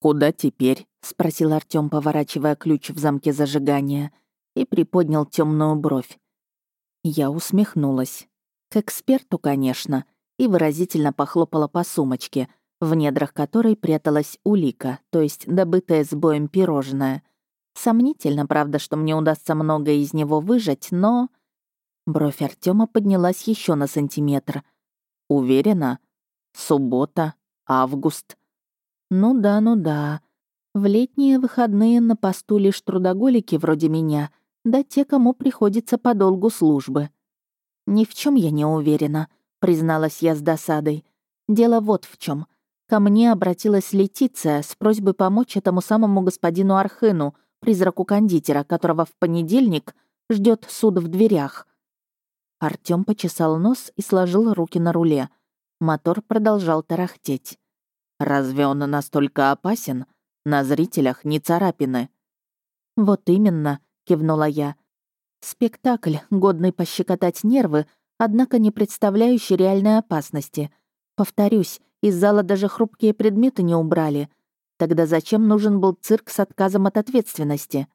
«Куда теперь?» — спросил Артём, поворачивая ключ в замке зажигания, и приподнял темную бровь. Я усмехнулась. К эксперту, конечно, и выразительно похлопала по сумочке, в недрах которой пряталась улика, то есть добытое с боем пирожное. Сомнительно, правда, что мне удастся многое из него выжать, но... Бровь Артема поднялась еще на сантиметр. Уверена? Суббота, август. Ну да, ну да. В летние выходные на посту лишь трудоголики вроде меня, да те, кому приходится по долгу службы. Ни в чем я не уверена, призналась я с досадой. Дело вот в чем. Ко мне обратилась Летиция с просьбой помочь этому самому господину Архыну, призраку кондитера, которого в понедельник ждет суд в дверях. Артём почесал нос и сложил руки на руле. Мотор продолжал тарахтеть. Разве он настолько опасен? На зрителях не царапины. Вот именно, кивнула я. Спектакль, годный пощекотать нервы, однако не представляющий реальной опасности. Повторюсь, из зала даже хрупкие предметы не убрали. Тогда зачем нужен был цирк с отказом от ответственности?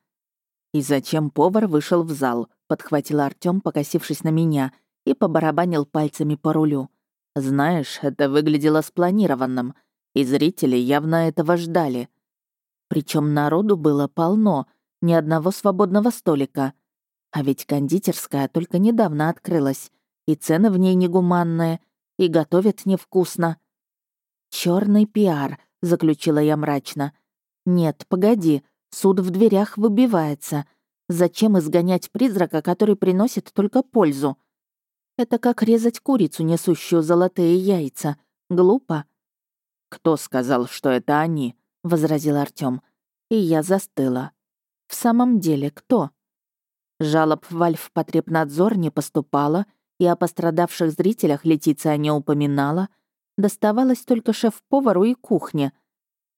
И зачем повар вышел в зал, подхватил Артём, покосившись на меня, и побарабанил пальцами по рулю. Знаешь, это выглядело спланированным и зрители явно этого ждали. Причем народу было полно, ни одного свободного столика. А ведь кондитерская только недавно открылась, и цены в ней негуманные, и готовят невкусно. Черный пиар», — заключила я мрачно. «Нет, погоди, суд в дверях выбивается. Зачем изгонять призрака, который приносит только пользу? Это как резать курицу, несущую золотые яйца. Глупо. «Кто сказал, что это они?» — возразил Артём. И я застыла. «В самом деле, кто?» Жалоб в Альф-потребнадзор не поступало, и о пострадавших зрителях Летиция не упоминала, доставалось только шеф-повару и кухне.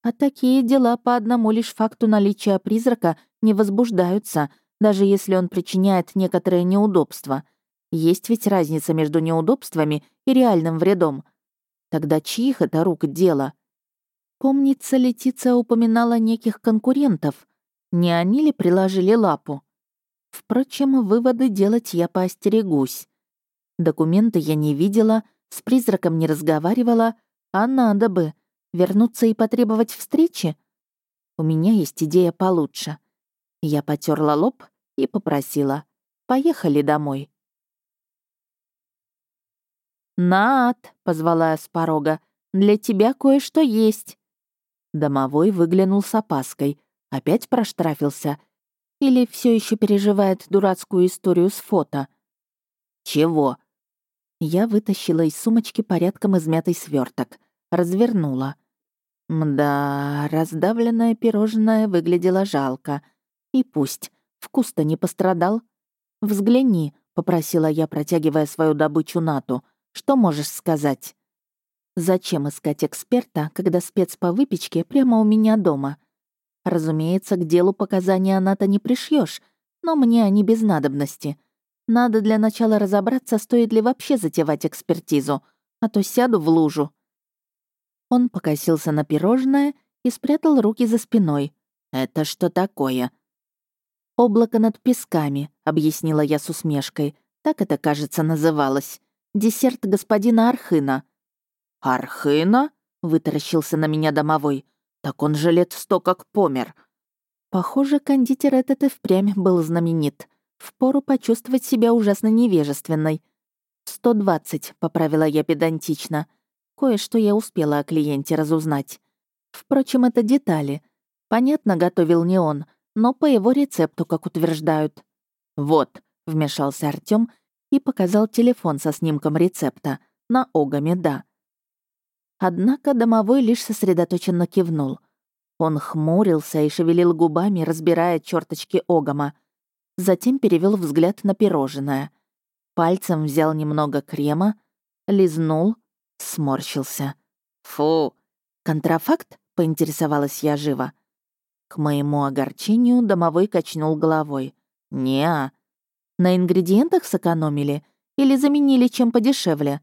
А такие дела по одному лишь факту наличия призрака не возбуждаются, даже если он причиняет некоторые неудобства. Есть ведь разница между неудобствами и реальным вредом — Тогда чьих это рук дело? Помнится, Летиция упоминала неких конкурентов. Не они ли приложили лапу? Впрочем, выводы делать я поостерегусь. Документы я не видела, с призраком не разговаривала, а надо бы вернуться и потребовать встречи. У меня есть идея получше. Я потерла лоб и попросила. «Поехали домой». «Над!» — позвала я с порога. «Для тебя кое-что есть». Домовой выглянул с опаской. Опять проштрафился. Или все еще переживает дурацкую историю с фото. «Чего?» Я вытащила из сумочки порядком измятый сверток, развернула. Мда, раздавленное пирожное выглядело жалко. И пусть, вкус-то не пострадал. «Взгляни», — попросила я, протягивая свою добычу Нату — что можешь сказать? Зачем искать эксперта, когда спец по выпечке прямо у меня дома? Разумеется, к делу показания она-то не пришьешь, но мне они без надобности. Надо для начала разобраться, стоит ли вообще затевать экспертизу, а то сяду в лужу. Он покосился на пирожное и спрятал руки за спиной. «Это что такое?» «Облако над песками», — объяснила я с усмешкой. Так это, кажется, называлось. Десерт господина Архына». «Архына?» — вытаращился на меня домовой. «Так он же лет сто как помер». Похоже, кондитер этот и впрямь был знаменит. Впору почувствовать себя ужасно невежественной. «Сто двадцать», — поправила я педантично. Кое-что я успела о клиенте разузнать. Впрочем, это детали. Понятно, готовил не он, но по его рецепту, как утверждают. «Вот», — вмешался Артём и показал телефон со снимком рецепта. На Огаме, да. Однако домовой лишь сосредоточенно кивнул. Он хмурился и шевелил губами, разбирая черточки Огама. Затем перевел взгляд на пирожное. Пальцем взял немного крема, лизнул, сморщился. «Фу! Контрафакт?» — поинтересовалась я живо. К моему огорчению домовой качнул головой. «Не-а, на ингредиентах сэкономили или заменили чем подешевле?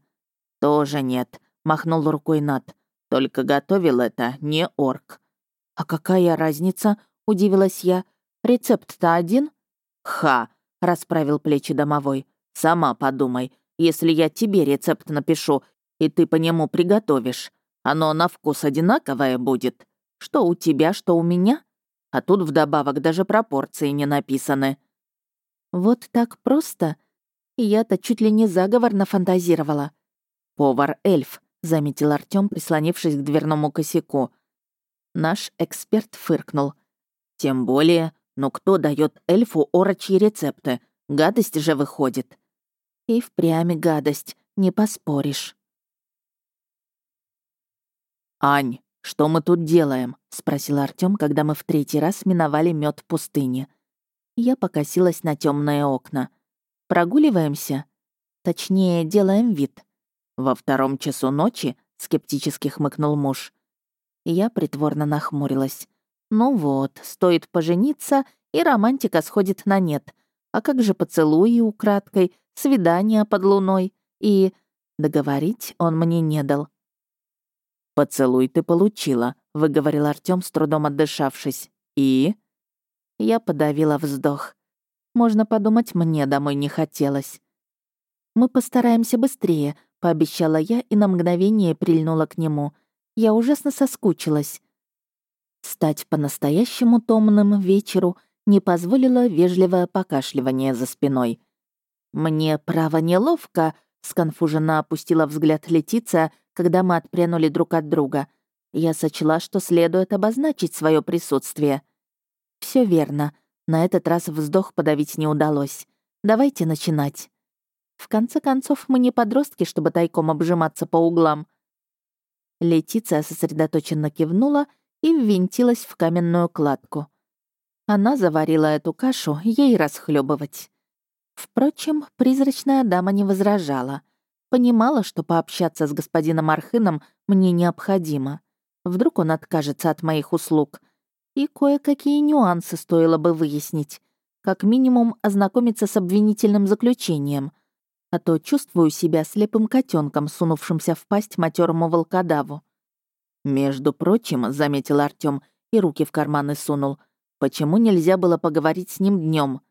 Тоже нет, махнул рукой Нат. Только готовил это не орк. «А какая разница?» — удивилась я. «Рецепт-то один?» «Ха!» — расправил плечи домовой. «Сама подумай, если я тебе рецепт напишу, и ты по нему приготовишь, оно на вкус одинаковое будет. Что у тебя, что у меня? А тут вдобавок даже пропорции не написаны». «Вот так просто?» Я-то чуть ли не заговор нафантазировала. «Повар-эльф», — заметил Артём, прислонившись к дверному косяку. Наш эксперт фыркнул. «Тем более, но кто дает эльфу орочьи рецепты? Гадость же выходит». И впрямь гадость, не поспоришь. «Ань, что мы тут делаем?» — спросил Артём, когда мы в третий раз миновали мед пустыни. Я покосилась на темные окна. «Прогуливаемся?» «Точнее, делаем вид». «Во втором часу ночи?» — скептически хмыкнул муж. Я притворно нахмурилась. «Ну вот, стоит пожениться, и романтика сходит на нет. А как же поцелуи украдкой, свидания под луной и...» Договорить он мне не дал. «Поцелуй ты получила», — выговорил Артём, с трудом отдышавшись. «И?» Я подавила вздох. Можно подумать, мне домой не хотелось. «Мы постараемся быстрее», — пообещала я и на мгновение прильнула к нему. Я ужасно соскучилась. Стать по-настоящему томным вечеру не позволило вежливое покашливание за спиной. «Мне, право, неловко», — сконфуженно опустила взгляд Летиция, когда мы отпрянули друг от друга. Я сочла, что следует обозначить свое присутствие. Все верно. На этот раз вздох подавить не удалось. Давайте начинать. В конце концов, мы не подростки, чтобы тайком обжиматься по углам. Летиция сосредоточенно кивнула и ввинтилась в каменную кладку. Она заварила эту кашу, ей расхлебывать. Впрочем, призрачная дама не возражала. Понимала, что пообщаться с господином Архыном мне необходимо. Вдруг он откажется от моих услуг — и кое-какие нюансы стоило бы выяснить. Как минимум, ознакомиться с обвинительным заключением. А то чувствую себя слепым котенком, сунувшимся в пасть матерому волкодаву. «Между прочим», — заметил Артём и руки в карманы сунул, «почему нельзя было поговорить с ним днем?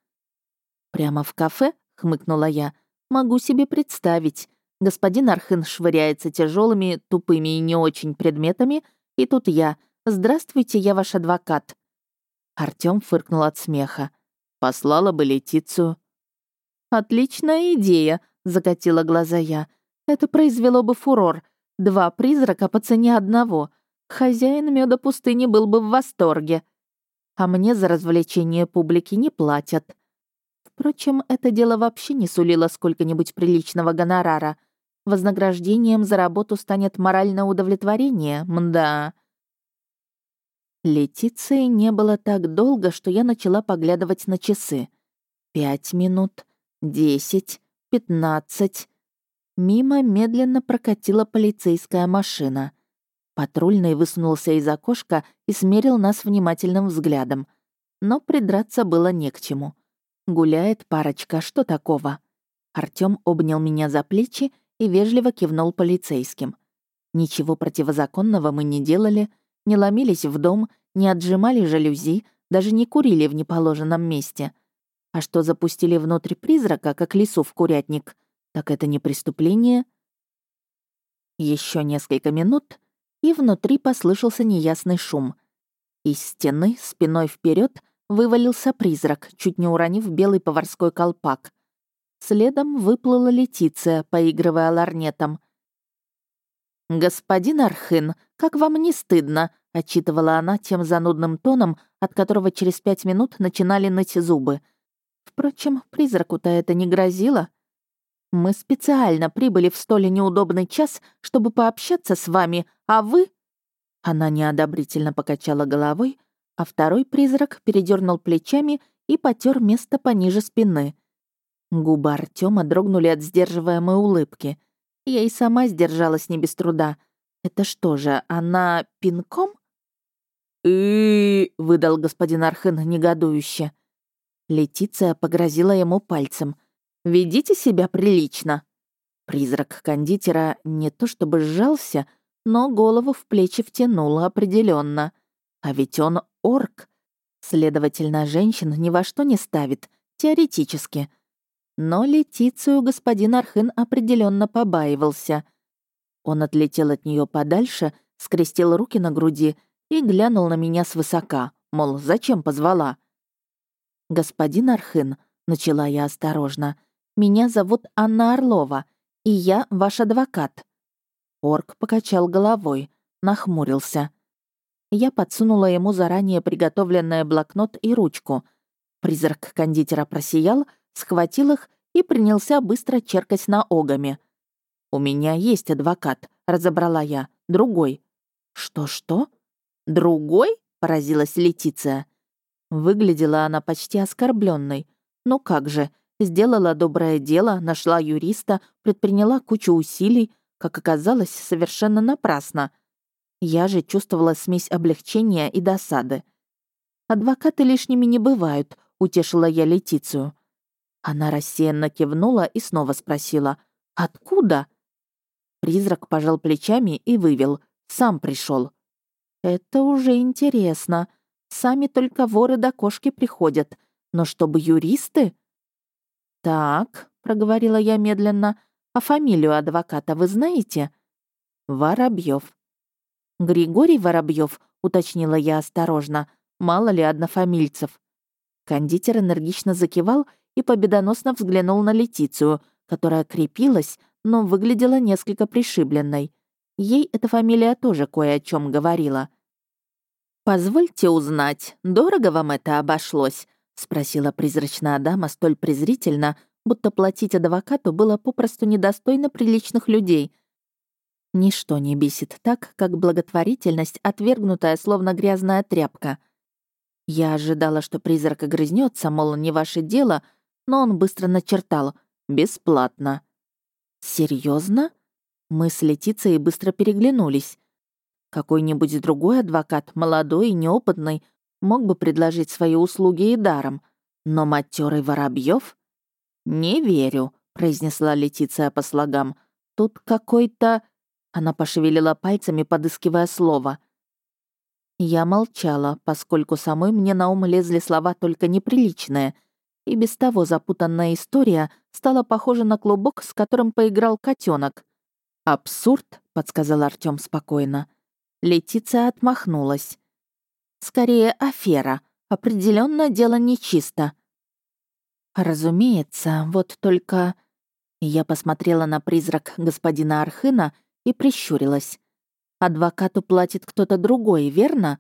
«Прямо в кафе?» — хмыкнула я. «Могу себе представить. Господин Архын швыряется тяжелыми, тупыми и не очень предметами, и тут я — «Здравствуйте, я ваш адвокат». Артём фыркнул от смеха. «Послала бы Летицию». «Отличная идея», — закатила глаза я. «Это произвело бы фурор. Два призрака по цене одного. Хозяин меда пустыни был бы в восторге. А мне за развлечение публики не платят». Впрочем, это дело вообще не сулило сколько-нибудь приличного гонорара. Вознаграждением за работу станет моральное удовлетворение, мда. Летиции не было так долго, что я начала поглядывать на часы. Пять минут, десять, пятнадцать. Мимо медленно прокатила полицейская машина. Патрульный высунулся из окошка и смерил нас внимательным взглядом. Но придраться было не к чему. Гуляет парочка, что такого? Артём обнял меня за плечи и вежливо кивнул полицейским. Ничего противозаконного мы не делали — не ломились в дом, не отжимали жалюзи, даже не курили в неположенном месте. А что запустили внутрь призрака, как лису в курятник, так это не преступление. Еще несколько минут, и внутри послышался неясный шум. Из стены, спиной вперед, вывалился призрак, чуть не уронив белый поварской колпак. Следом выплыла Летиция, поигрывая ларнетом — «Господин Архын, как вам не стыдно?» — отчитывала она тем занудным тоном, от которого через пять минут начинали ныть зубы. Впрочем, призраку-то это не грозило. «Мы специально прибыли в столь неудобный час, чтобы пообщаться с вами, а вы...» Она неодобрительно покачала головой, а второй призрак передернул плечами и потер место пониже спины. Губы Артема дрогнули от сдерживаемой улыбки — я и сама сдержалась не без труда. Это что же, она пинком? и выдал господин Архен негодующе. Летиция погрозила ему пальцем. «Ведите себя прилично». Призрак кондитера не то чтобы сжался, но голову в плечи втянул определенно. А ведь он орк. Следовательно, женщин ни во что не ставит, теоретически. Но Летицию господин Архын определенно побаивался. Он отлетел от нее подальше, скрестил руки на груди и глянул на меня свысока, мол, зачем позвала? «Господин Архын», — начала я осторожно, — «меня зовут Анна Орлова, и я ваш адвокат». Орк покачал головой, нахмурился. Я подсунула ему заранее приготовленный блокнот и ручку. Призрак кондитера просиял, схватил их и принялся быстро черкать на огами. «У меня есть адвокат», — разобрала я, — «другой». «Что-что?» «Другой?» — поразилась Летиция. Выглядела она почти оскорбленной. Ну как же, сделала доброе дело, нашла юриста, предприняла кучу усилий, как оказалось, совершенно напрасно. Я же чувствовала смесь облегчения и досады. «Адвокаты лишними не бывают», — утешила я Летицию. Она рассеянно кивнула и снова спросила «Откуда?» Призрак пожал плечами и вывел. Сам пришел. «Это уже интересно. Сами только воры до кошки приходят. Но чтобы юристы...» «Так», — проговорила я медленно, — «а фамилию адвоката вы знаете?» Воробьев. «Григорий Воробьев, уточнила я осторожно, — «мало ли однофамильцев». Кондитер энергично закивал и победоносно взглянул на Летицию, которая крепилась, но выглядела несколько пришибленной. Ей эта фамилия тоже кое о чем говорила. «Позвольте узнать, дорого вам это обошлось?» — спросила призрачная дама столь презрительно, будто платить адвокату было попросту недостойно приличных людей. Ничто не бесит так, как благотворительность, отвергнутая, словно грязная тряпка. Я ожидала, что призрак огрызнется, мол, не ваше дело, но он быстро начертал «бесплатно». Серьезно? Мы с Летицей быстро переглянулись. Какой-нибудь другой адвокат, молодой и неопытный, мог бы предложить свои услуги и даром. Но матерый Воробьев? «Не верю», — произнесла Летиция по слогам. «Тут какой-то...» Она пошевелила пальцами, подыскивая слово. Я молчала, поскольку самой мне на ум лезли слова только неприличные — и без того запутанная история стала похожа на клубок, с которым поиграл котенок. «Абсурд», — подсказал Артём спокойно. Летиция отмахнулась. «Скорее афера. Определенно дело нечисто». «Разумеется, вот только...» Я посмотрела на призрак господина Архына и прищурилась. «Адвокату платит кто-то другой, верно?»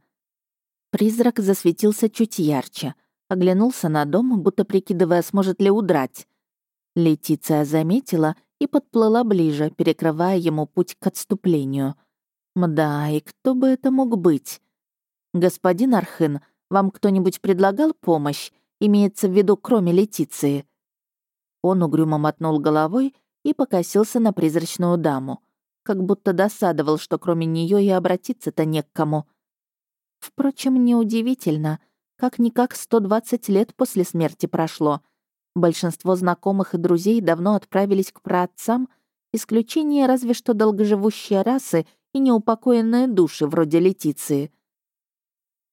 Призрак засветился чуть ярче — оглянулся на дом, будто прикидывая, сможет ли удрать. Летиция заметила и подплыла ближе, перекрывая ему путь к отступлению. Мда, и кто бы это мог быть? «Господин Архын, вам кто-нибудь предлагал помощь? Имеется в виду, кроме Летиции?» Он угрюмо мотнул головой и покосился на призрачную даму, как будто досадовал, что кроме нее и обратиться-то не к кому. Впрочем, неудивительно — как-никак 120 лет после смерти прошло. Большинство знакомых и друзей давно отправились к праотцам, исключение разве что долгоживущие расы и неупокоенные души вроде Летиции.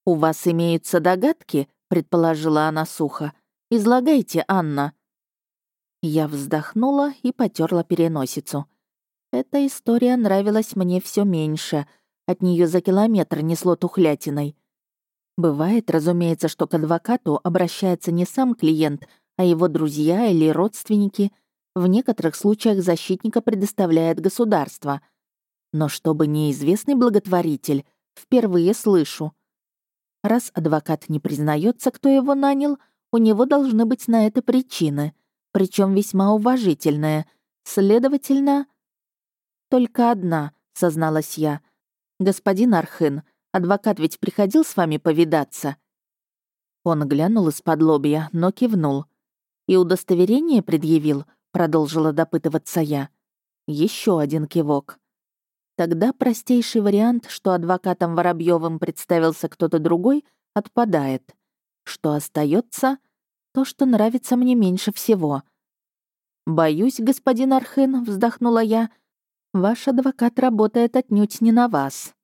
«У вас имеются догадки?» — предположила она сухо. «Излагайте, Анна». Я вздохнула и потерла переносицу. Эта история нравилась мне все меньше. От нее за километр несло тухлятиной. Бывает, разумеется, что к адвокату обращается не сам клиент, а его друзья или родственники. В некоторых случаях защитника предоставляет государство. Но чтобы неизвестный благотворитель, впервые слышу. Раз адвокат не признается, кто его нанял, у него должны быть на это причины, причем весьма уважительные. Следовательно... «Только одна», — созналась я. «Господин Архын, Адвокат ведь приходил с вами повидаться?» Он глянул из-под лобья, но кивнул. «И удостоверение предъявил?» — продолжила допытываться я. Еще один кивок. Тогда простейший вариант, что адвокатом Воробьевым представился кто-то другой, отпадает. Что остается? То, что нравится мне меньше всего. «Боюсь, господин Архын», — вздохнула я, — «ваш адвокат работает отнюдь не на вас».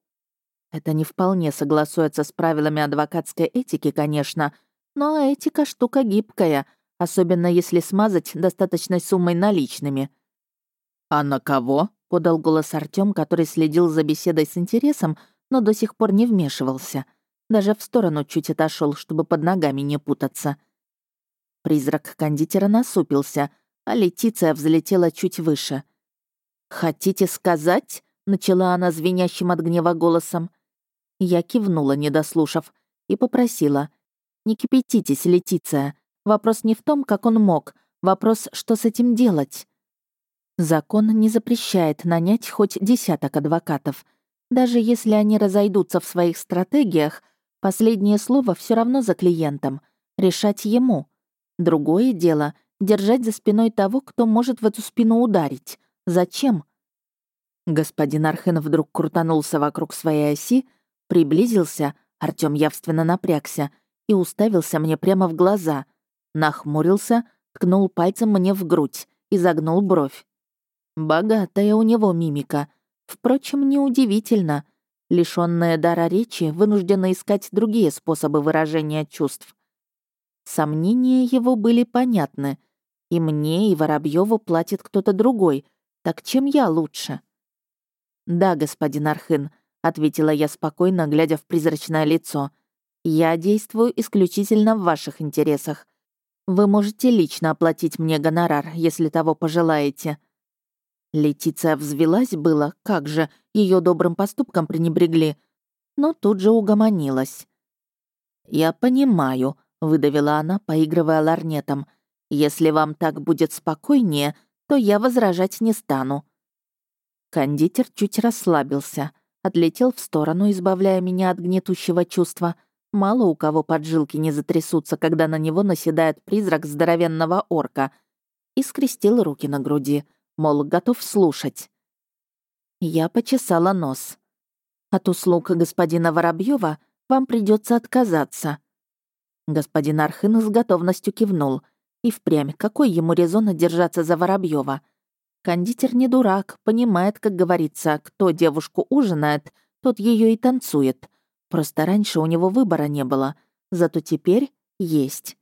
Это не вполне согласуется с правилами адвокатской этики, конечно, но этика штука гибкая, особенно если смазать достаточной суммой наличными. «А на кого?» — подал голос Артём, который следил за беседой с интересом, но до сих пор не вмешивался. Даже в сторону чуть отошел, чтобы под ногами не путаться. Призрак кондитера насупился, а Летиция взлетела чуть выше. «Хотите сказать?» — начала она звенящим от гнева голосом. Я кивнула, не дослушав, и попросила. «Не кипятитесь, Летиция. Вопрос не в том, как он мог. Вопрос, что с этим делать?» Закон не запрещает нанять хоть десяток адвокатов. Даже если они разойдутся в своих стратегиях, последнее слово все равно за клиентом. Решать ему. Другое дело — держать за спиной того, кто может в эту спину ударить. Зачем? Господин Архен вдруг крутанулся вокруг своей оси, приблизился, Артём явственно напрягся и уставился мне прямо в глаза, нахмурился, ткнул пальцем мне в грудь и загнул бровь. Богатая у него мимика. Впрочем, неудивительно. Лишённая дара речи, вынуждена искать другие способы выражения чувств. Сомнения его были понятны. И мне, и Воробьеву платит кто-то другой. Так чем я лучше? «Да, господин Архын», — ответила я спокойно, глядя в призрачное лицо. «Я действую исключительно в ваших интересах. Вы можете лично оплатить мне гонорар, если того пожелаете». Летиция взвелась было, как же, ее добрым поступком пренебрегли, но тут же угомонилась. «Я понимаю», — выдавила она, поигрывая ларнетом. «Если вам так будет спокойнее, то я возражать не стану». Кондитер чуть расслабился, отлетел в сторону, избавляя меня от гнетущего чувства. Мало у кого поджилки не затрясутся, когда на него наседает призрак здоровенного орка, и скрестил руки на груди — мол, готов слушать. Я почесала нос. От услуг господина Воробьева вам придется отказаться. Господин Архын с готовностью кивнул. И впрямь, какой ему резон держаться за Воробьева? Кондитер не дурак, понимает, как говорится, кто девушку ужинает, тот ее и танцует. Просто раньше у него выбора не было, зато теперь есть.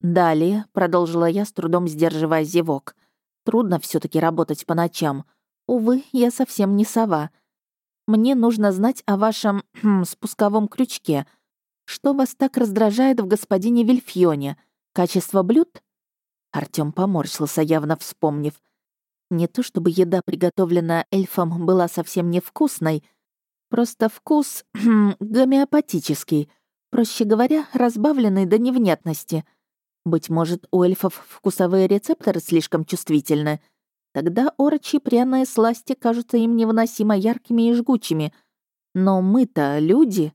«Далее», — продолжила я, с трудом сдерживая зевок, Трудно все таки работать по ночам. Увы, я совсем не сова. Мне нужно знать о вашем спусковом крючке. Что вас так раздражает в господине Вильфьоне? Качество блюд?» Артём поморщился, явно вспомнив. Не то чтобы еда, приготовленная эльфом, была совсем невкусной, просто вкус хм, гомеопатический, проще говоря, разбавленный до невнятности — быть может, у эльфов вкусовые рецепторы слишком чувствительны. Тогда орочи пряные сласти кажутся им невыносимо яркими и жгучими. Но мы-то люди.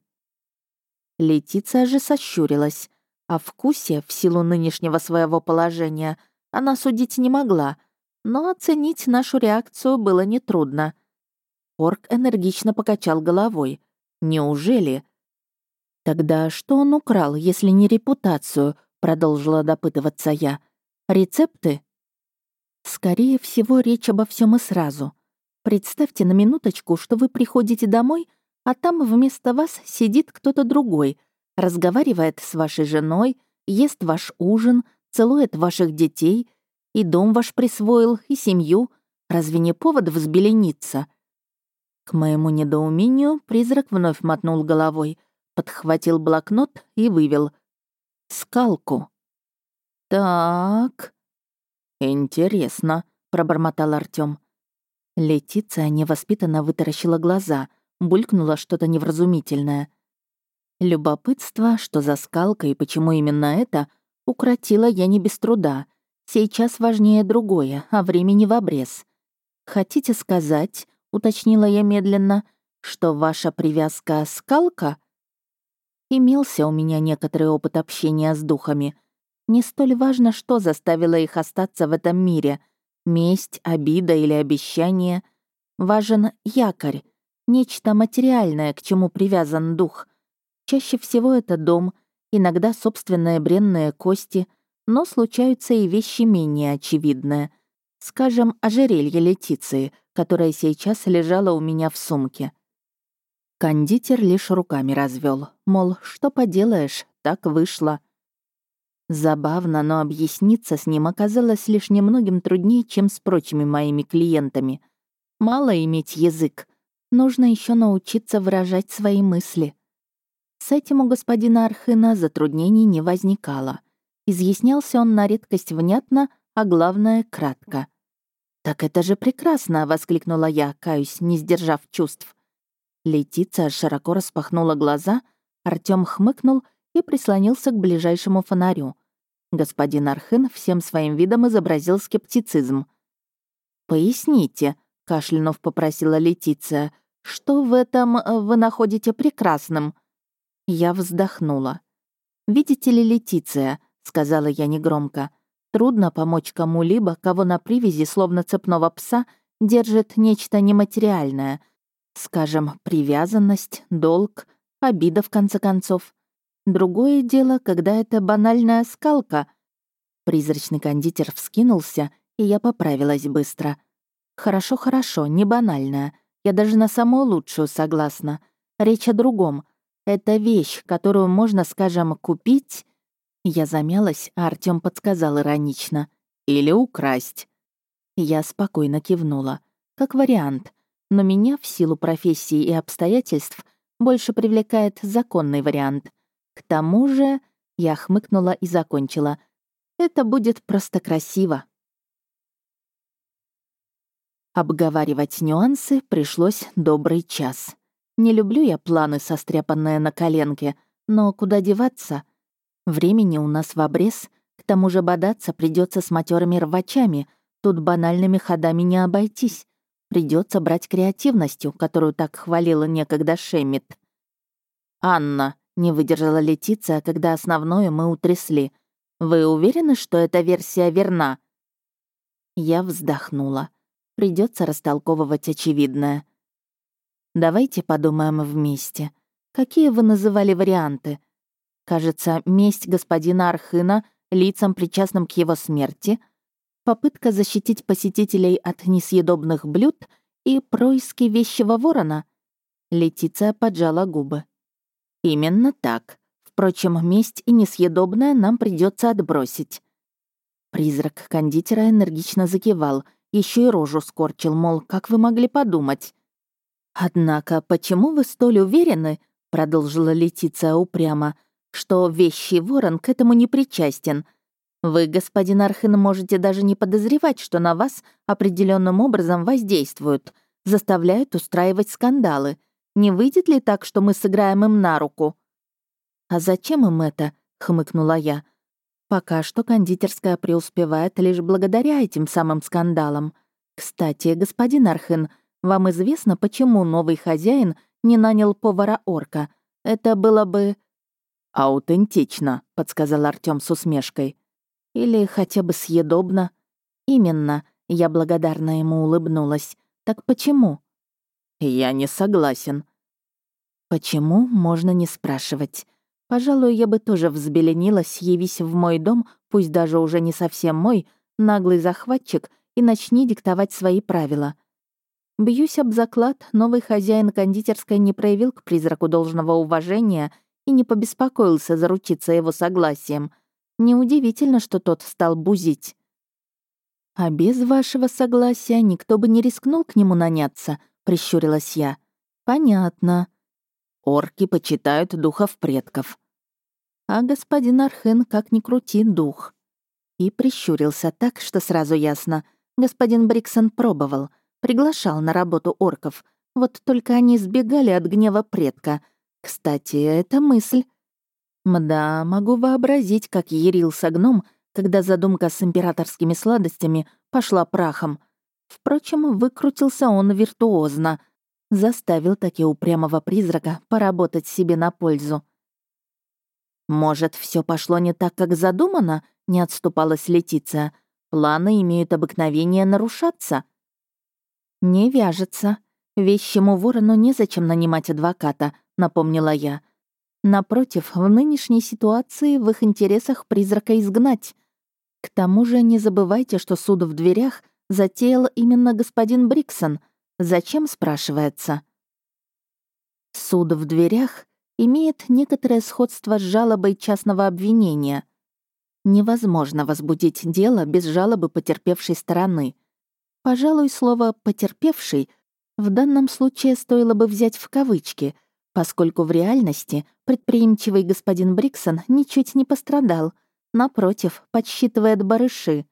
Летиция же сощурилась. О вкусе, в силу нынешнего своего положения, она судить не могла, но оценить нашу реакцию было нетрудно. Орк энергично покачал головой. «Неужели?» «Тогда что он украл, если не репутацию?» продолжила допытываться я. Рецепты? Скорее всего, речь обо всем и сразу. Представьте на минуточку, что вы приходите домой, а там вместо вас сидит кто-то другой, разговаривает с вашей женой, ест ваш ужин, целует ваших детей, и дом ваш присвоил, и семью. Разве не повод взбелениться? К моему недоумению призрак вновь мотнул головой, подхватил блокнот и вывел — скалку. «Так...» «Интересно», — пробормотал Артём. Летиция невоспитанно вытаращила глаза, булькнула что-то невразумительное. Любопытство, что за скалка и почему именно это, укротила я не без труда. Сейчас важнее другое, а времени в обрез. «Хотите сказать», — уточнила я медленно, «что ваша привязка — скалка?» Имелся у меня некоторый опыт общения с духами. Не столь важно, что заставило их остаться в этом мире. Месть, обида или обещание. Важен якорь, нечто материальное, к чему привязан дух. Чаще всего это дом, иногда собственные бренные кости, но случаются и вещи менее очевидные. Скажем, ожерелье Летиции, которое сейчас лежало у меня в сумке. Кондитер лишь руками развел, мол, что поделаешь, так вышло. Забавно, но объясниться с ним оказалось лишь немногим труднее, чем с прочими моими клиентами. Мало иметь язык, нужно еще научиться выражать свои мысли. С этим у господина Архына затруднений не возникало. Изъяснялся он на редкость внятно, а главное — кратко. «Так это же прекрасно!» — воскликнула я, каюсь, не сдержав чувств. Летиция широко распахнула глаза, Артём хмыкнул и прислонился к ближайшему фонарю. Господин Архын всем своим видом изобразил скептицизм. «Поясните», — кашлянув попросила Летиция, «что в этом э, вы находите прекрасным?» Я вздохнула. «Видите ли, Летиция», — сказала я негромко, «трудно помочь кому-либо, кого на привязи, словно цепного пса, держит нечто нематериальное, скажем, привязанность, долг, обида, в конце концов. Другое дело, когда это банальная скалка». Призрачный кондитер вскинулся, и я поправилась быстро. «Хорошо, хорошо, не банальная. Я даже на самую лучшую согласна. Речь о другом — это вещь, которую можно, скажем, купить. Я замялась, а Артём подсказал иронично. Или украсть. Я спокойно кивнула. Как вариант. Но меня, в силу профессии и обстоятельств, больше привлекает законный вариант. К тому же, я хмыкнула и закончила. Это будет просто красиво. Обговаривать нюансы пришлось добрый час. Не люблю я планы, состряпанные на коленке, но куда деваться? Времени у нас в обрез, к тому же бодаться придется с матерыми рвачами, тут банальными ходами не обойтись. Придется брать креативностью, которую так хвалила некогда Шемит. «Анна», — не выдержала Летиция, когда основное мы утрясли. «Вы уверены, что эта версия верна?» Я вздохнула. Придется растолковывать очевидное. Давайте подумаем вместе. Какие вы называли варианты? Кажется, месть господина Архына лицам, причастным к его смерти, попытка защитить посетителей от несъедобных блюд и происки вещего ворона. Летиция поджала губы. Именно так. Впрочем, месть и несъедобное нам придется отбросить. Призрак кондитера энергично закивал, еще и рожу скорчил, мол, как вы могли подумать. «Однако, почему вы столь уверены, — продолжила Летиция упрямо, — что вещий ворон к этому не причастен? Вы, господин Архин, можете даже не подозревать, что на вас определенным образом воздействуют, заставляют устраивать скандалы. Не выйдет ли так, что мы сыграем им на руку?» «А зачем им это?» — хмыкнула я. «Пока что кондитерская преуспевает лишь благодаря этим самым скандалам. Кстати, господин Архин, — вам известно, почему новый хозяин не нанял повара-орка? Это было бы...» «Аутентично», — подсказал Артём с усмешкой. «Или хотя бы съедобно». «Именно», — я благодарно ему улыбнулась. «Так почему?» «Я не согласен». «Почему?» — можно не спрашивать. Пожалуй, я бы тоже взбеленилась, явись в мой дом, пусть даже уже не совсем мой, наглый захватчик, и начни диктовать свои правила. Бьюсь об заклад, новый хозяин кондитерской не проявил к призраку должного уважения и не побеспокоился заручиться его согласием. Неудивительно, что тот стал бузить. «А без вашего согласия никто бы не рискнул к нему наняться», — прищурилась я. «Понятно. Орки почитают духов предков». А господин Архен, как ни крути, дух. И прищурился так, что сразу ясно. Господин Бриксон пробовал — Приглашал на работу орков. Вот только они сбегали от гнева предка. Кстати, это мысль. Мда, могу вообразить, как ярился гном, когда задумка с императорскими сладостями пошла прахом. Впрочем, выкрутился он виртуозно. Заставил таки упрямого призрака поработать себе на пользу. «Может, все пошло не так, как задумано?» — не отступалась Летиция. «Планы имеют обыкновение нарушаться». «Не вяжется. Вещему ворону незачем нанимать адвоката», — напомнила я. «Напротив, в нынешней ситуации в их интересах призрака изгнать. К тому же не забывайте, что суд в дверях затеял именно господин Бриксон. Зачем, спрашивается?» Суд в дверях имеет некоторое сходство с жалобой частного обвинения. Невозможно возбудить дело без жалобы потерпевшей стороны. Пожалуй, слово «потерпевший» в данном случае стоило бы взять в кавычки, поскольку в реальности предприимчивый господин Бриксон ничуть не пострадал, напротив, подсчитывает барыши.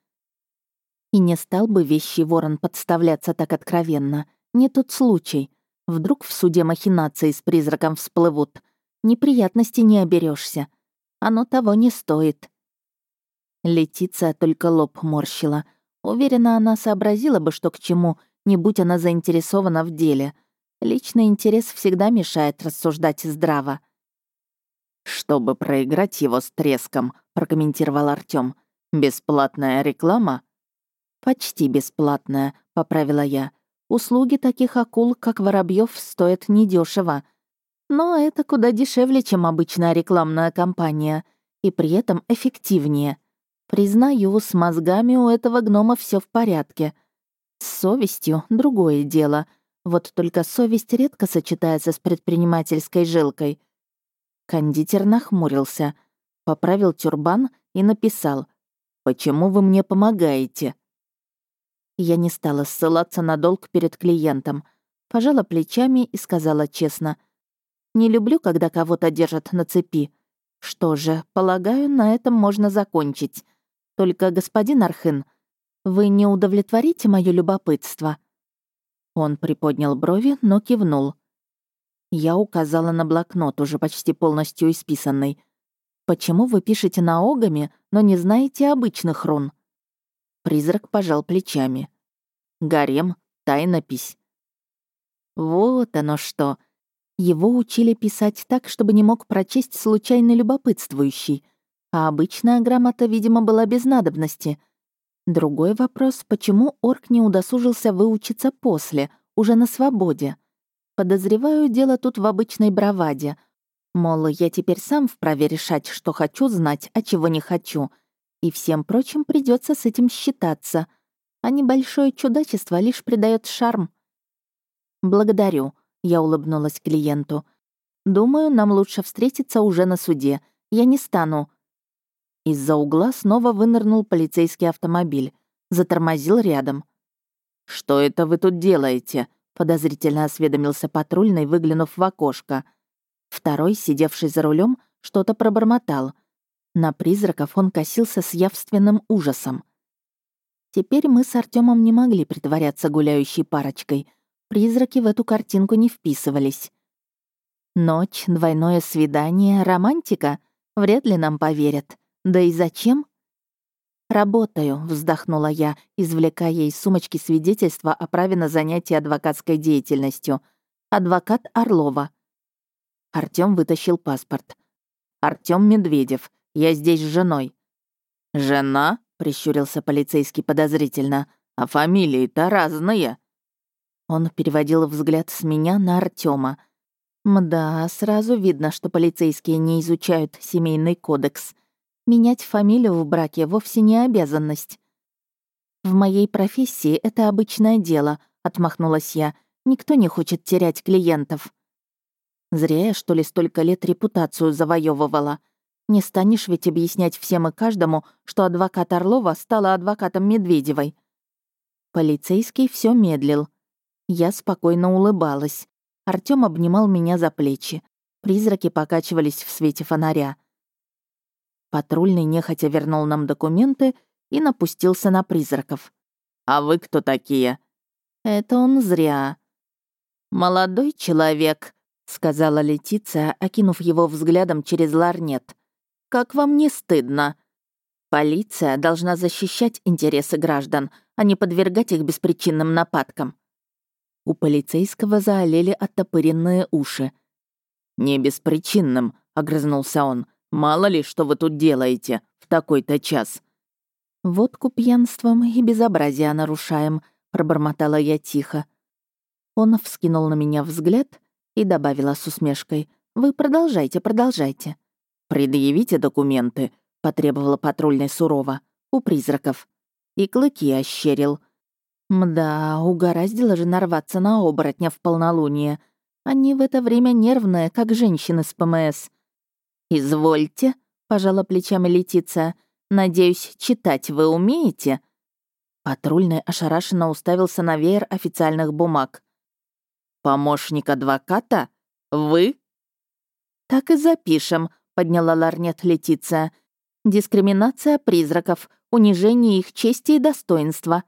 И не стал бы вещий ворон подставляться так откровенно. Не тот случай. Вдруг в суде махинации с призраком всплывут. Неприятности не оберешься. Оно того не стоит. Летиция только лоб морщила. Уверена, она сообразила бы, что к чему, не будь она заинтересована в деле. Личный интерес всегда мешает рассуждать здраво. «Чтобы проиграть его с треском», — прокомментировал Артём. «Бесплатная реклама?» «Почти бесплатная», — поправила я. «Услуги таких акул, как Воробьев, стоят недешево. Но это куда дешевле, чем обычная рекламная кампания, и при этом эффективнее. Признаю, с мозгами у этого гнома все в порядке. С совестью — другое дело. Вот только совесть редко сочетается с предпринимательской жилкой. Кондитер нахмурился, поправил тюрбан и написал «Почему вы мне помогаете?» Я не стала ссылаться на долг перед клиентом, пожала плечами и сказала честно — не люблю, когда кого-то держат на цепи. Что же, полагаю, на этом можно закончить. Только, господин Архын, вы не удовлетворите моё любопытство?» Он приподнял брови, но кивнул. Я указала на блокнот, уже почти полностью исписанный. «Почему вы пишете на огами, но не знаете обычных рун?» Призрак пожал плечами. «Гарем, тайнопись». «Вот оно что. Его учили писать так, чтобы не мог прочесть случайно любопытствующий, а обычная грамота, видимо, была без надобности. Другой вопрос, почему орк не удосужился выучиться после, уже на свободе? Подозреваю, дело тут в обычной браваде. Мол, я теперь сам вправе решать, что хочу знать, а чего не хочу. И всем прочим придется с этим считаться. А небольшое чудачество лишь придает шарм. «Благодарю», я улыбнулась клиенту. «Думаю, нам лучше встретиться уже на суде. Я не стану». Из-за угла снова вынырнул полицейский автомобиль. Затормозил рядом. «Что это вы тут делаете?» — подозрительно осведомился патрульный, выглянув в окошко. Второй, сидевший за рулем, что-то пробормотал. На призраков он косился с явственным ужасом. Теперь мы с Артемом не могли притворяться гуляющей парочкой. Призраки в эту картинку не вписывались. Ночь, двойное свидание, романтика? Вряд ли нам поверят. Да и зачем? «Работаю», — вздохнула я, извлекая из сумочки свидетельства о праве на занятие адвокатской деятельностью. «Адвокат Орлова». Артём вытащил паспорт. «Артём Медведев. Я здесь с женой». «Жена?» — прищурился полицейский подозрительно. «А фамилии-то разные». Он переводил взгляд с меня на Артема. Мда, сразу видно, что полицейские не изучают семейный кодекс. Менять фамилию в браке вовсе не обязанность. «В моей профессии это обычное дело», — отмахнулась я. «Никто не хочет терять клиентов». Зря я, что ли, столько лет репутацию завоевывала. Не станешь ведь объяснять всем и каждому, что адвокат Орлова стала адвокатом Медведевой. Полицейский все медлил. Я спокойно улыбалась. Артём обнимал меня за плечи. Призраки покачивались в свете фонаря. Патрульный нехотя вернул нам документы и напустился на призраков. «А вы кто такие?» «Это он зря». «Молодой человек», — сказала Летиция, окинув его взглядом через ларнет. «Как вам не стыдно? Полиция должна защищать интересы граждан, а не подвергать их беспричинным нападкам. У полицейского заолели оттопыренные уши. «Не беспричинным», — огрызнулся он. «Мало ли, что вы тут делаете в такой-то час». «Водку пьянством и безобразие нарушаем», — пробормотала я тихо. Он вскинул на меня взгляд и добавила с усмешкой. «Вы продолжайте, продолжайте». «Предъявите документы», — потребовала патрульной сурово. «У призраков». И клыки ощерил — Мда, угораздило же нарваться на оборотня в полнолуние. Они в это время нервные, как женщины с ПМС. «Извольте», — пожала плечами Летиция. «Надеюсь, читать вы умеете?» Патрульный ошарашенно уставился на веер официальных бумаг. «Помощник адвоката? Вы?» «Так и запишем», — подняла ларнет Летиция. «Дискриминация призраков, унижение их чести и достоинства».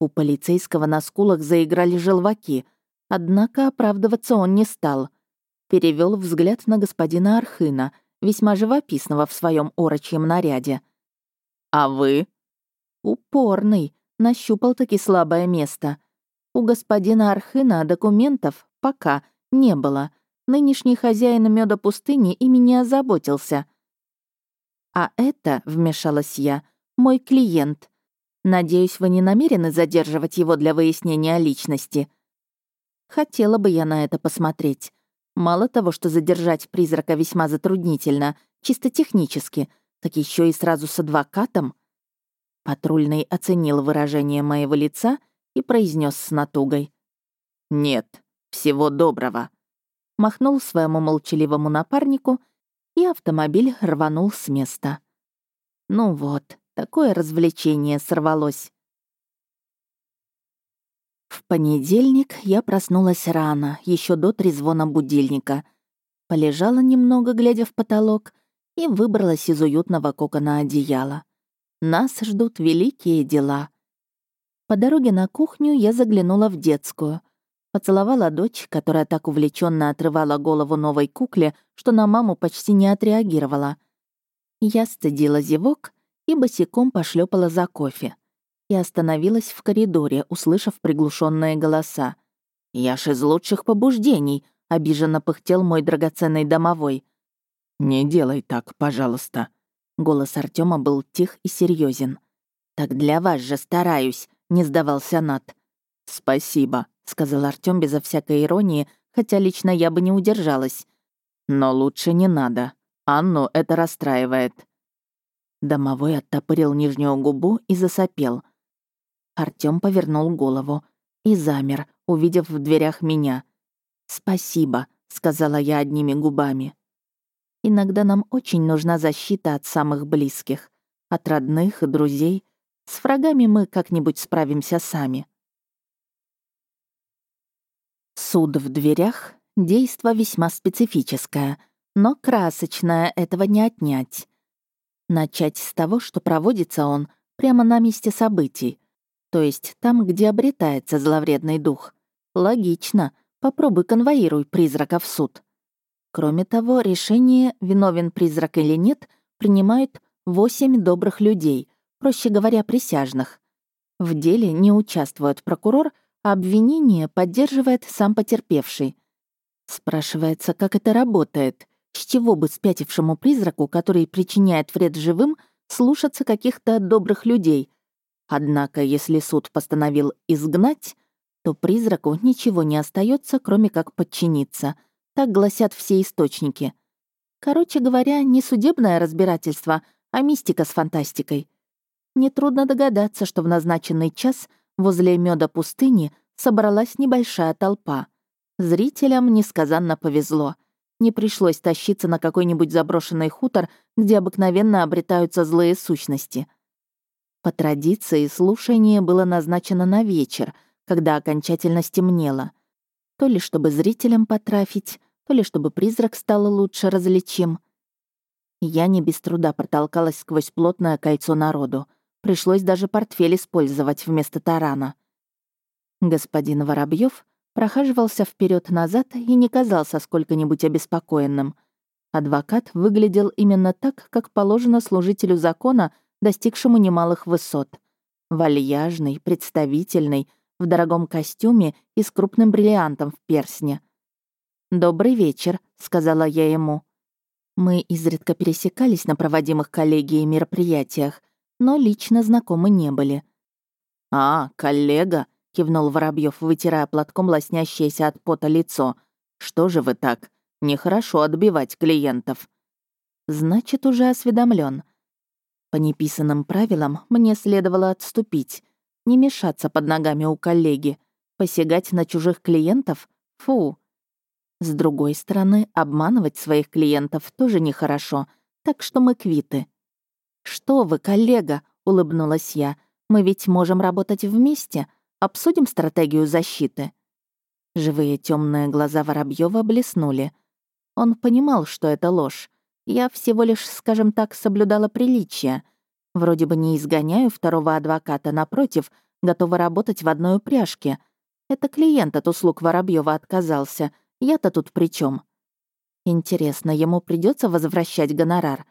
У полицейского на скулах заиграли желваки, однако оправдываться он не стал. Перевел взгляд на господина Архына, весьма живописного в своем орочьем наряде. «А вы?» Упорный, нащупал таки слабое место. У господина Архына документов пока не было. Нынешний хозяин меда пустыни ими не озаботился. «А это, — вмешалась я, — мой клиент. Надеюсь, вы не намерены задерживать его для выяснения личности?» Хотела бы я на это посмотреть. Мало того, что задержать призрака весьма затруднительно, чисто технически, так еще и сразу с адвокатом — Патрульный оценил выражение моего лица и произнес с натугой. «Нет, всего доброго». Махнул своему молчаливому напарнику, и автомобиль рванул с места. Ну вот, такое развлечение сорвалось. В понедельник я проснулась рано, еще до трезвона будильника. Полежала немного, глядя в потолок, и выбралась из уютного кокона одеяла. Нас ждут великие дела. По дороге на кухню я заглянула в детскую. Поцеловала дочь, которая так увлеченно отрывала голову новой кукле, что на маму почти не отреагировала. Я стыдила зевок и босиком пошлепала за кофе. И остановилась в коридоре, услышав приглушенные голоса. «Я ж из лучших побуждений», — обиженно пыхтел мой драгоценный домовой. «Не делай так, пожалуйста», Голос Артема был тих и серьезен. «Так для вас же стараюсь», — не сдавался Нат. «Спасибо», — сказал Артем безо всякой иронии, хотя лично я бы не удержалась. «Но лучше не надо. Анну это расстраивает». Домовой оттопырил нижнюю губу и засопел. Артём повернул голову и замер, увидев в дверях меня. «Спасибо», — сказала я одними губами. Иногда нам очень нужна защита от самых близких, от родных и друзей. С врагами мы как-нибудь справимся сами. Суд в дверях — действо весьма специфическое, но красочное этого не отнять. Начать с того, что проводится он прямо на месте событий, то есть там, где обретается зловредный дух. Логично, попробуй конвоируй призрака в суд. Кроме того, решение, виновен призрак или нет, принимают восемь добрых людей, проще говоря, присяжных. В деле не участвует прокурор, а обвинение поддерживает сам потерпевший. Спрашивается, как это работает, с чего бы спятившему призраку, который причиняет вред живым, слушаться каких-то добрых людей. Однако, если суд постановил изгнать, то призраку ничего не остается, кроме как подчиниться — так гласят все источники. Короче говоря, не судебное разбирательство, а мистика с фантастикой. Нетрудно догадаться, что в назначенный час возле меда пустыни собралась небольшая толпа. Зрителям несказанно повезло. Не пришлось тащиться на какой-нибудь заброшенный хутор, где обыкновенно обретаются злые сущности. По традиции, слушание было назначено на вечер, когда окончательно стемнело. То ли чтобы зрителям потрафить, то ли чтобы призрак стал лучше различим. Я не без труда протолкалась сквозь плотное кольцо народу. Пришлось даже портфель использовать вместо тарана. Господин Воробьев прохаживался вперед назад и не казался сколько-нибудь обеспокоенным. Адвокат выглядел именно так, как положено служителю закона, достигшему немалых высот. Вальяжный, представительный, в дорогом костюме и с крупным бриллиантом в персне — «Добрый вечер», — сказала я ему. Мы изредка пересекались на проводимых коллегией мероприятиях, но лично знакомы не были. «А, коллега», — кивнул Воробьев, вытирая платком лоснящееся от пота лицо. «Что же вы так? Нехорошо отбивать клиентов». «Значит, уже осведомлен. По неписанным правилам мне следовало отступить, не мешаться под ногами у коллеги, посягать на чужих клиентов — фу, С другой стороны, обманывать своих клиентов тоже нехорошо, так что мы квиты. «Что вы, коллега?» — улыбнулась я. «Мы ведь можем работать вместе. Обсудим стратегию защиты». Живые темные глаза Воробьева блеснули. Он понимал, что это ложь. Я всего лишь, скажем так, соблюдала приличие. Вроде бы не изгоняю второго адвоката, напротив, готова работать в одной упряжке. Это клиент от услуг Воробьева отказался. Я-то тут при чем? Интересно, ему придется возвращать гонорар?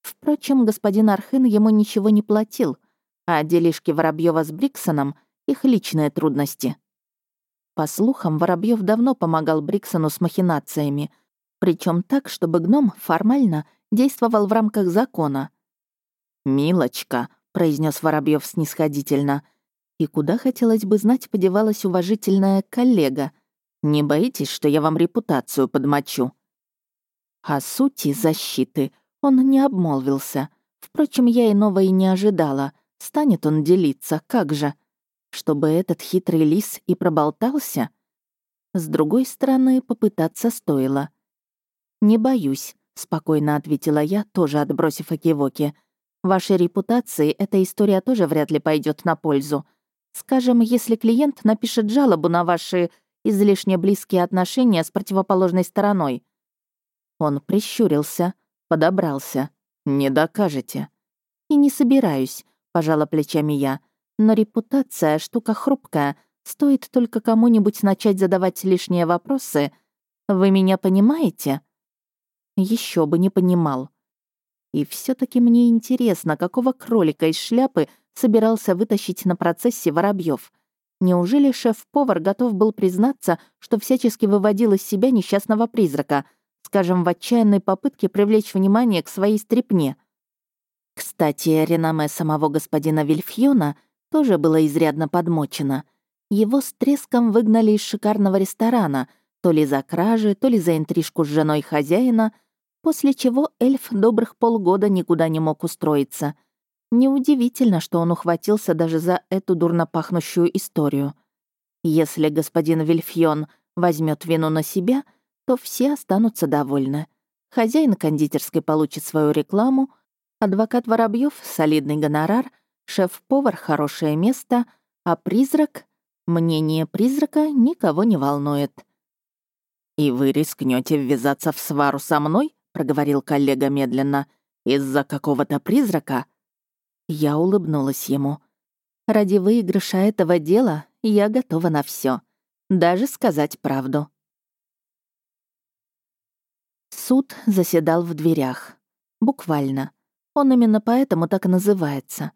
Впрочем, господин Архын ему ничего не платил, а делишки Воробьева с Бриксоном — их личные трудности. По слухам, Воробьев давно помогал Бриксону с махинациями — причем так, чтобы гном формально действовал в рамках закона. «Милочка», — произнес Воробьев снисходительно, и куда, хотелось бы знать, подевалась уважительная коллега. «Не боитесь, что я вам репутацию подмочу?» О сути защиты он не обмолвился. Впрочем, я иного и не ожидала. Станет он делиться, как же? Чтобы этот хитрый лис и проболтался? С другой стороны, попытаться стоило — «Не боюсь», — спокойно ответила я, тоже отбросив окивоки. «Вашей репутации эта история тоже вряд ли пойдет на пользу. Скажем, если клиент напишет жалобу на ваши излишне близкие отношения с противоположной стороной». Он прищурился, подобрался. «Не докажете». «И не собираюсь», — пожала плечами я. «Но репутация — штука хрупкая. Стоит только кому-нибудь начать задавать лишние вопросы. Вы меня понимаете?» Еще бы не понимал. И все таки мне интересно, какого кролика из шляпы собирался вытащить на процессе Воробьев. Неужели шеф-повар готов был признаться, что всячески выводил из себя несчастного призрака, скажем, в отчаянной попытке привлечь внимание к своей стрепне? Кстати, реноме самого господина Вильфьона тоже было изрядно подмочено. Его с треском выгнали из шикарного ресторана, то ли за кражи, то ли за интрижку с женой хозяина, после чего эльф добрых полгода никуда не мог устроиться. Неудивительно, что он ухватился даже за эту дурно пахнущую историю. Если господин Вильфьон возьмет вину на себя, то все останутся довольны. Хозяин кондитерской получит свою рекламу, адвокат Воробьев солидный гонорар, шеф-повар — хорошее место, а призрак... Мнение призрака никого не волнует. «И вы рискнете ввязаться в свару со мной?» — проговорил коллега медленно. «Из-за какого-то призрака?» Я улыбнулась ему. «Ради выигрыша этого дела я готова на все, Даже сказать правду». Суд заседал в дверях. Буквально. Он именно поэтому так и называется.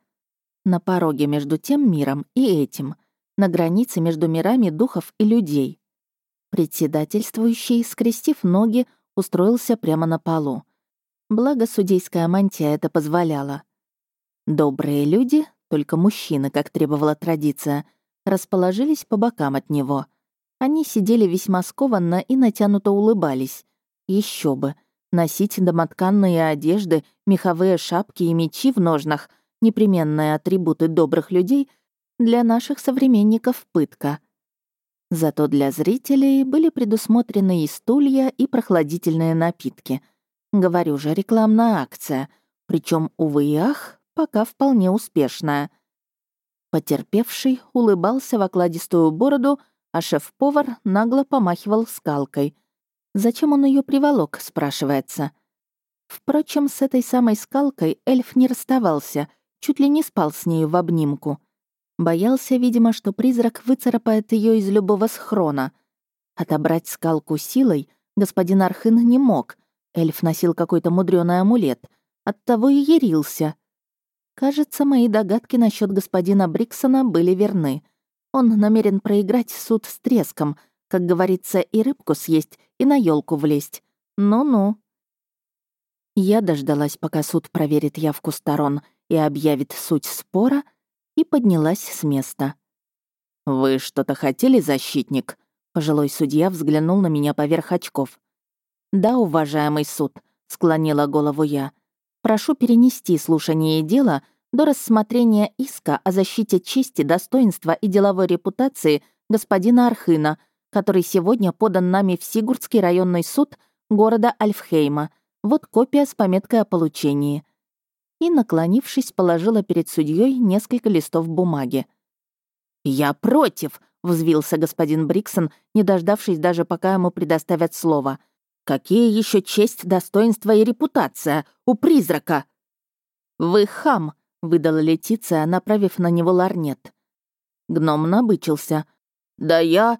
На пороге между тем миром и этим. На границе между мирами духов и людей. Председательствующий, скрестив ноги, устроился прямо на полу. Благо, судейская мантия это позволяла. Добрые люди, только мужчины, как требовала традиция, расположились по бокам от него. Они сидели весьма скованно и натянуто улыбались. Еще бы. Носить домотканные одежды, меховые шапки и мечи в ножнах — непременные атрибуты добрых людей — для наших современников пытка — Зато для зрителей были предусмотрены и стулья, и прохладительные напитки. Говорю же, рекламная акция. Причем, увы и ах, пока вполне успешная. Потерпевший улыбался в окладистую бороду, а шеф-повар нагло помахивал скалкой. Зачем он ее приволок, спрашивается. Впрочем, с этой самой скалкой эльф не расставался, чуть ли не спал с нею в обнимку. Боялся, видимо, что призрак выцарапает ее из любого схрона. Отобрать скалку силой господин Архын не мог. Эльф носил какой-то мудрёный амулет. Оттого и ярился. Кажется, мои догадки насчет господина Бриксона были верны. Он намерен проиграть суд с треском, как говорится, и рыбку съесть, и на елку влезть. Ну-ну. Я дождалась, пока суд проверит явку сторон и объявит суть спора — и поднялась с места. «Вы что-то хотели, защитник?» Пожилой судья взглянул на меня поверх очков. «Да, уважаемый суд», — склонила голову я. «Прошу перенести слушание дела до рассмотрения иска о защите чести, достоинства и деловой репутации господина Архына, который сегодня подан нами в Сигурдский районный суд города Альфхейма. Вот копия с пометкой о получении». И, наклонившись, положила перед судьей несколько листов бумаги. «Я против!» — взвился господин Бриксон, не дождавшись даже, пока ему предоставят слово. «Какие еще честь, достоинство и репутация у призрака?» «Вы хам!» — выдала Летиция, направив на него ларнет. Гном набычился. «Да я...»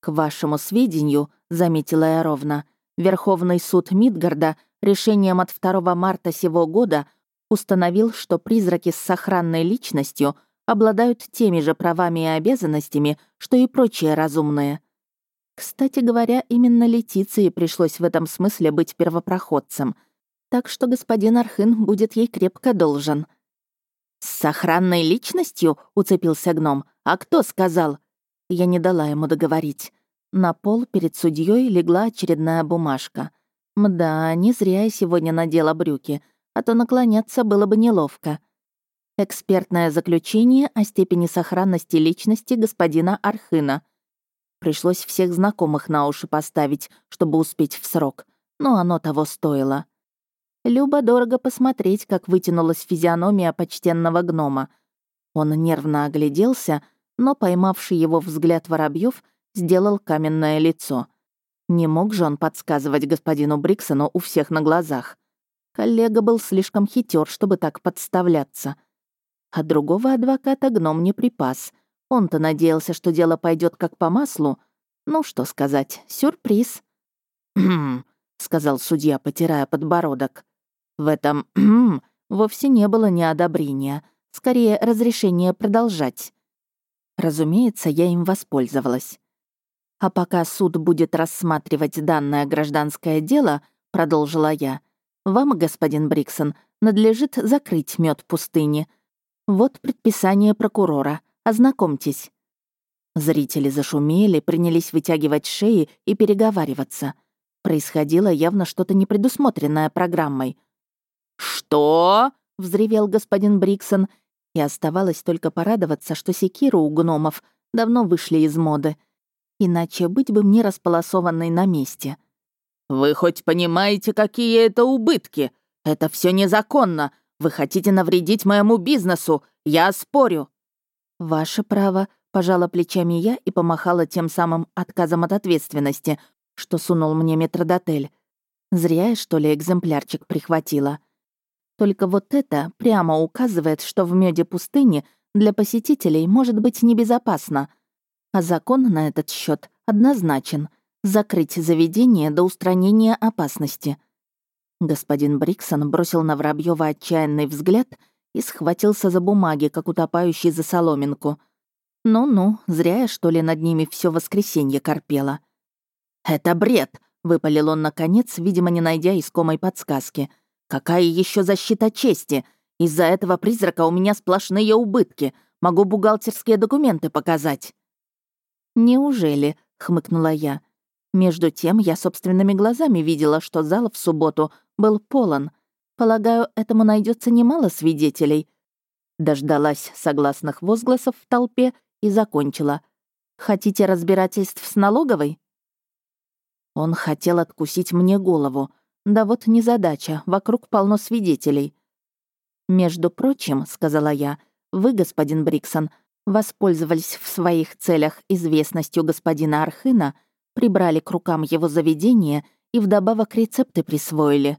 «К вашему сведению», — заметила я ровно, Верховный суд Мидгарда решением от 2 марта сего года установил, что призраки с сохранной личностью обладают теми же правами и обязанностями, что и прочие разумные. Кстати говоря, именно Летиции пришлось в этом смысле быть первопроходцем, так что господин Архын будет ей крепко должен. «С сохранной личностью?» — уцепился гном. «А кто сказал?» Я не дала ему договорить. На пол перед судьей легла очередная бумажка. Мда, не зря я сегодня надела брюки, а то наклоняться было бы неловко. Экспертное заключение о степени сохранности личности господина Архына. Пришлось всех знакомых на уши поставить, чтобы успеть в срок, но оно того стоило. Любо дорого посмотреть, как вытянулась физиономия почтенного гнома. Он нервно огляделся, но поймавший его взгляд Воробьев сделал каменное лицо. Не мог же он подсказывать господину Бриксону у всех на глазах. Коллега был слишком хитер, чтобы так подставляться. А другого адвоката гном не припас. Он-то надеялся, что дело пойдет как по маслу. Ну, что сказать, сюрприз. «Хм», — сказал судья, потирая подбородок. В этом «хм» вовсе не было неодобрения, скорее разрешение продолжать. Разумеется, я им воспользовалась. А пока суд будет рассматривать данное гражданское дело, продолжила я, вам, господин Бриксон, надлежит закрыть мед пустыни. Вот предписание прокурора. Ознакомьтесь. Зрители зашумели, принялись вытягивать шеи и переговариваться. Происходило явно что-то непредусмотренное программой. «Что?» — взревел господин Бриксон, и оставалось только порадоваться, что секиру у гномов давно вышли из моды — Иначе быть бы мне располосованной на месте. «Вы хоть понимаете, какие это убытки? Это все незаконно. Вы хотите навредить моему бизнесу. Я спорю». «Ваше право», — пожала плечами я и помахала тем самым отказом от ответственности, что сунул мне метродотель. Зря я, что ли, экземплярчик прихватила. Только вот это прямо указывает, что в меде пустыни для посетителей может быть небезопасно — а закон на этот счет однозначен — закрыть заведение до устранения опасности. Господин Бриксон бросил на Воробьева отчаянный взгляд и схватился за бумаги, как утопающий за соломинку. Ну-ну, зря я, что ли, над ними все воскресенье корпела. «Это бред!» — выпалил он наконец, видимо, не найдя искомой подсказки. «Какая еще защита чести? Из-за этого призрака у меня сплошные убытки. Могу бухгалтерские документы показать». «Неужели?» — хмыкнула я. Между тем я собственными глазами видела, что зал в субботу был полон. Полагаю, этому найдется немало свидетелей. Дождалась согласных возгласов в толпе и закончила. «Хотите разбирательств с налоговой?» Он хотел откусить мне голову. Да вот незадача, вокруг полно свидетелей. «Между прочим», — сказала я, — «вы, господин Бриксон, воспользовались в своих целях известностью господина Архына, прибрали к рукам его заведение и вдобавок рецепты присвоили.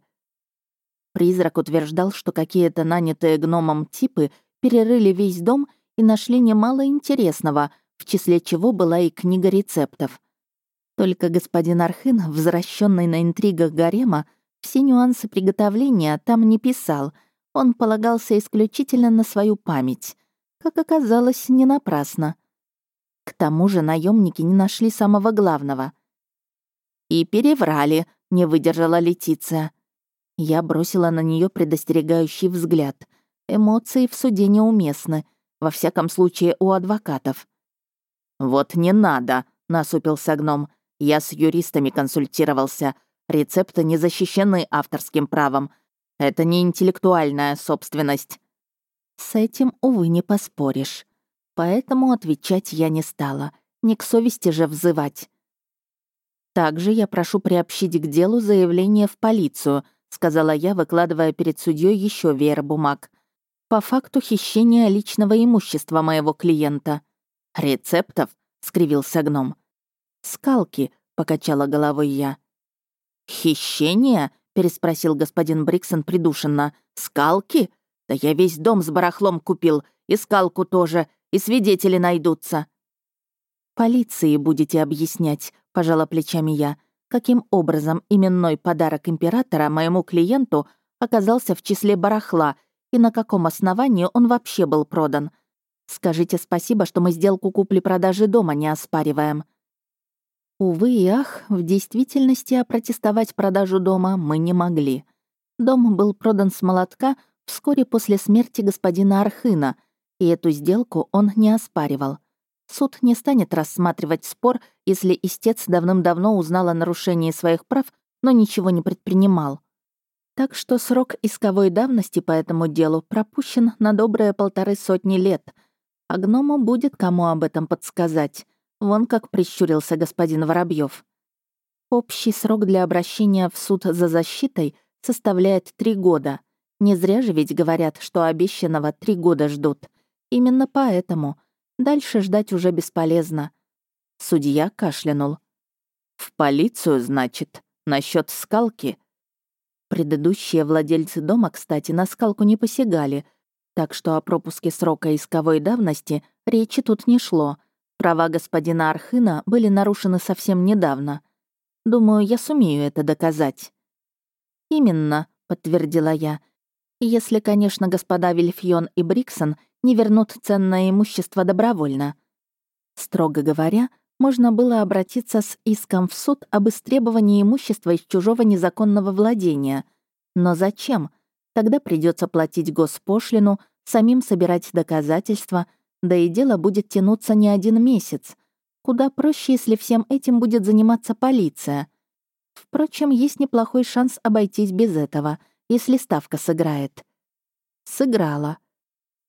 Призрак утверждал, что какие-то нанятые гномом типы перерыли весь дом и нашли немало интересного, в числе чего была и книга рецептов. Только господин Архын, возвращенный на интригах гарема, все нюансы приготовления там не писал, он полагался исключительно на свою память. Как оказалось, не напрасно. К тому же наемники не нашли самого главного. «И переврали», — не выдержала Летиция. Я бросила на нее предостерегающий взгляд. Эмоции в суде неуместны, во всяком случае у адвокатов. «Вот не надо», — насупился гном. «Я с юристами консультировался. Рецепты не защищены авторским правом. Это не интеллектуальная собственность. С этим, увы, не поспоришь. Поэтому отвечать я не стала. Не к совести же взывать. Также я прошу приобщить к делу заявление в полицию, сказала я, выкладывая перед судьей еще веер бумаг. По факту хищения личного имущества моего клиента. Рецептов? скривился гном. Скалки, покачала головой я. Хищение? переспросил господин Бриксон придушенно. Скалки? Да я весь дом с барахлом купил, и скалку тоже, и свидетели найдутся. Полиции будете объяснять, пожала плечами я, каким образом именной подарок императора моему клиенту оказался в числе барахла и на каком основании он вообще был продан. Скажите спасибо, что мы сделку купли-продажи дома не оспариваем. Увы и ах, в действительности опротестовать продажу дома мы не могли. Дом был продан с молотка вскоре после смерти господина Архына, и эту сделку он не оспаривал. Суд не станет рассматривать спор, если истец давным-давно узнал о нарушении своих прав, но ничего не предпринимал. Так что срок исковой давности по этому делу пропущен на добрые полторы сотни лет, а гному будет кому об этом подсказать. Вон как прищурился господин Воробьев. Общий срок для обращения в суд за защитой составляет три года. Не зря же ведь говорят, что обещанного три года ждут. Именно поэтому Дальше ждать уже бесполезно. Судья кашлянул. «В полицию, значит, насчет скалки?» Предыдущие владельцы дома, кстати, на скалку не посягали, так что о пропуске срока исковой давности речи тут не шло. Права господина Архына были нарушены совсем недавно. Думаю, я сумею это доказать. «Именно», — подтвердила я, — если, конечно, господа Вильфьон и Бриксон не вернут ценное имущество добровольно. Строго говоря, можно было обратиться с иском в суд об истребовании имущества из чужого незаконного владения. Но зачем? Тогда придется платить госпошлину, самим собирать доказательства, да и дело будет тянуться не один месяц. Куда проще, если всем этим будет заниматься полиция. Впрочем, есть неплохой шанс обойтись без этого — если ставка сыграет. Сыграла.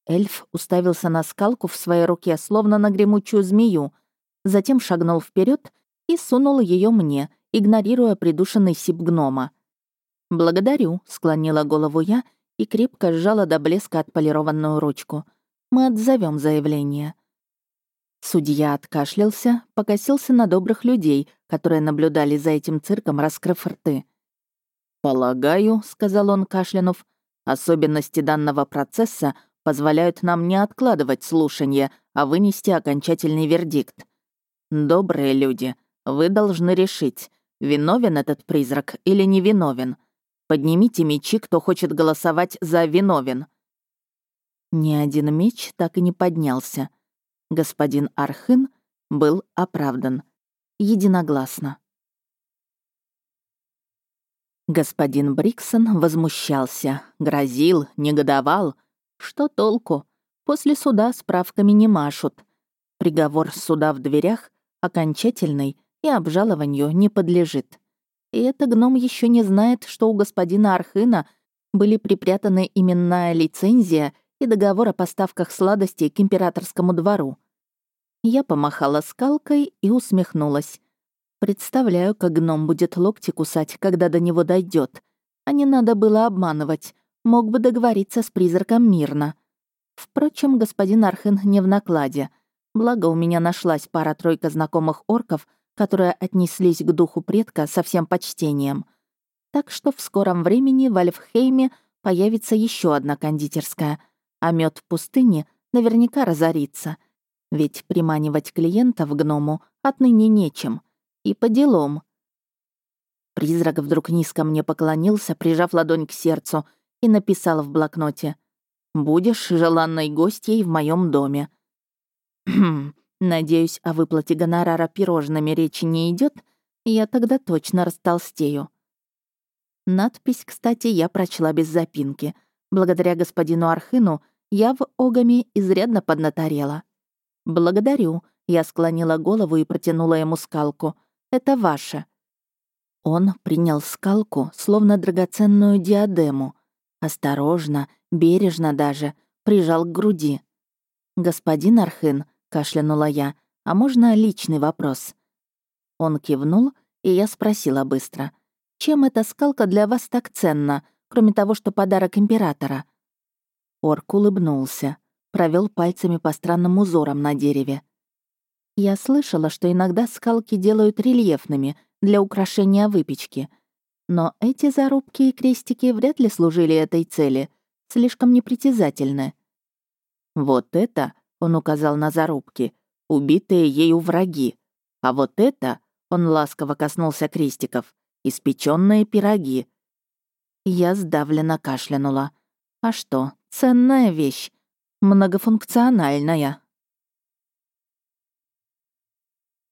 Эльф уставился на скалку в своей руке, словно на гремучую змею, затем шагнул вперед и сунул ее мне, игнорируя придушенный сип гнома. «Благодарю», — склонила голову я и крепко сжала до блеска отполированную ручку. «Мы отзовем заявление». Судья откашлялся, покосился на добрых людей, которые наблюдали за этим цирком, раскрыв рты. «Полагаю», — сказал он, кашлянув, «особенности данного процесса позволяют нам не откладывать слушание, а вынести окончательный вердикт. Добрые люди, вы должны решить, виновен этот призрак или не виновен. Поднимите мечи, кто хочет голосовать за виновен». Ни один меч так и не поднялся. Господин Архын был оправдан. Единогласно. Господин Бриксон возмущался, грозил, негодовал. Что толку? После суда справками не машут. Приговор суда в дверях окончательный и обжалованию не подлежит. И это гном еще не знает, что у господина Архына были припрятаны именная лицензия и договор о поставках сладостей к императорскому двору. Я помахала скалкой и усмехнулась. Представляю, как гном будет локти кусать, когда до него дойдет. А не надо было обманывать. Мог бы договориться с призраком мирно. Впрочем, господин Архен не в накладе. Благо, у меня нашлась пара-тройка знакомых орков, которые отнеслись к духу предка со всем почтением. Так что в скором времени в Альфхейме появится еще одна кондитерская, а мед в пустыне наверняка разорится. Ведь приманивать клиента в гному отныне нечем — и по делам. Призрак вдруг низко мне поклонился, прижав ладонь к сердцу, и написал в блокноте «Будешь желанной гостьей в моем доме». Надеюсь, о выплате гонорара пирожными речи не идет, я тогда точно растолстею. Надпись, кстати, я прочла без запинки. Благодаря господину Архыну я в Огами изрядно поднаторела. «Благодарю», — я склонила голову и протянула ему скалку. Это ваше». Он принял скалку, словно драгоценную диадему. Осторожно, бережно даже, прижал к груди. «Господин Архын», — кашлянула я, — «а можно личный вопрос?» Он кивнул и я спросила быстро. «Чем эта скалка для вас так ценна, кроме того, что подарок императора?» Орк улыбнулся, провел пальцами по странным узорам на дереве. Я слышала, что иногда скалки делают рельефными для украшения выпечки. Но эти зарубки и крестики вряд ли служили этой цели, слишком непритязательны. «Вот это», — он указал на зарубки, — «убитые ею враги. А вот это», — он ласково коснулся крестиков, — «испеченные пироги». Я сдавленно кашлянула. «А что, ценная вещь, многофункциональная».